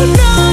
No.